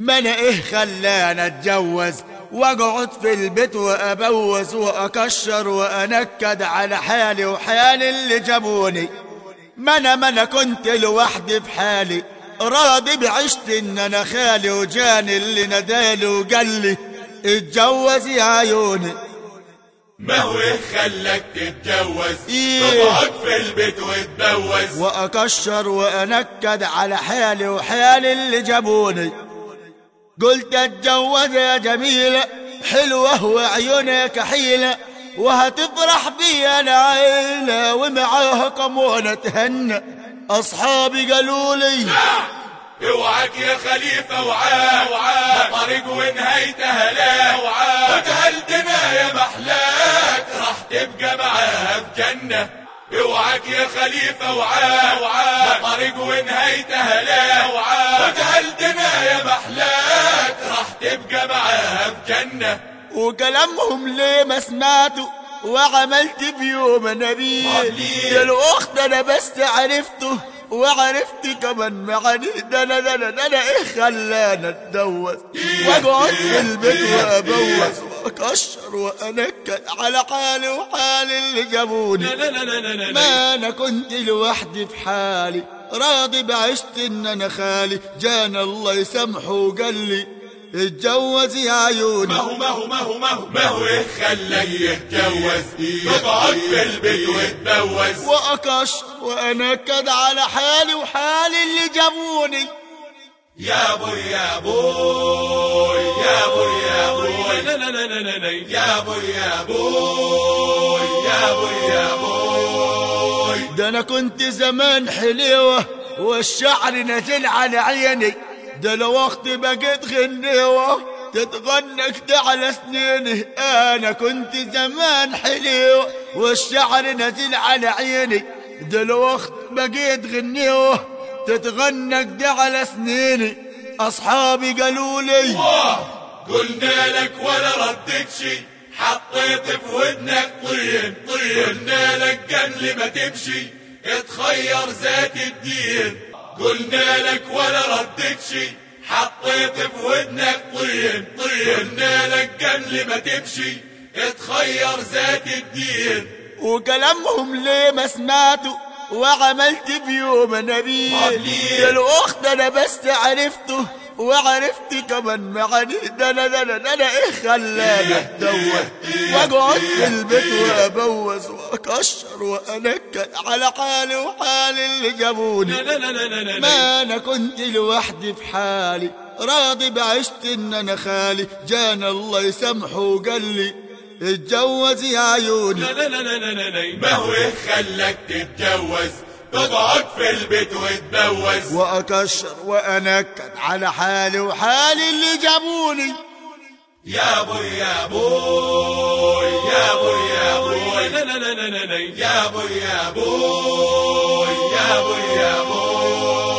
ما أنا إيه خلاني أتجوز؟ وأقعد في البيت وأبوز وأكشر وأنكد على حالي وحال اللي جابوني. ما أنا ما أنا كنت لوحدي في حالي راضي بعشت إن أنا خالي وجاني اللي ندالي وقال لي اتجوز يا عيوني. ما هو إيه خلك تتجوز؟ إيه. في البيت وتبوز. وأكشر وأنكد على حالي وحال اللي جابوني. قلت اتجوز يا جميلة حلوة وعيونك حيلة وهتفرح بي أنا عيلة ومعاها كمونة تهنى. أصحابي قالوا لي أوعك يا خليفة وعاه وعاه طريق ونهايتها لا وعاه وجهلتنا يا محلاك راح تبقى معاها في جنة. أوعك يا خليفة وعاه وعاه طريق ونهايتها لا معاها في جنة وكلامهم ليه ما سمعته وعملت بيوم نبي. ليه؟ ده الاخت أنا بس عرفته وعرفت كمان معاني ده أنا ده أنا ده أنا إيه خلاني أتجوز؟ وأقعد في البيت وأبوز وأكشر وانكد على حالي وحال اللي جابوني. ما أنا كنت لوحدي في حالي راضي بعشت إن أنا خالي. جانا الله يسامحه وقال لي اتجوز يا عيوني ما هو ما هو ما هو ما هو ما هو تتجوز تقعد في البيت وتبوز واكشر وأنكد على حالي وحال اللي جابوني. يا بوي يا بوي يا بوي يا بوي. لا لا لا لا لا لا. يا بوي يا بوي يا بوي يا بوي. ده أنا كنت زمان حليوة والشعر نزل على عيني. ده بقيت غنيوة تتغنى كده على سنيني أنا كنت زمان حليوة والشعر نزل على عيني. ده بقيت غنيوة تتغنى كده على سنيني أصحابي قالوا لي قلنا لك ولا ردك شي. حطيت في ودنك طين طين. قلنا لك قبل ما تمشي. اتخير ذات الدين. قلنا لك ولا ردك شي حطيت في ودنك طين طين. قلنا لك قبل ما تمشي. اتخير ذات الدين. وكلامهم ليه ما سمعته وعملت بيوم نبي ليه؟ ده الاخت أنا بس عرفته وعرفت كمان معاني ده أنا ده أنا ده أنا إيه خلاني اتجوز واقعد في البيت وابوز واكشر وانكد على حالي وحال اللي جابوني ما أنا كنت لوحدي في حالي راضي بعشت ان أنا خالي جانا الله يسامحه وقال لي اتجوز يا عيوني لا لا لا لا لا لا ما هو إيه خلك تتجوز تقعد في البيت وتبوز واكشر وأنكد على حالي وحالي اللي جابوني. يا بوي يا بوي يا بوي يا بوي. لا لا لا لا لا. يا بوي يا بوي يا بوي يا بوي.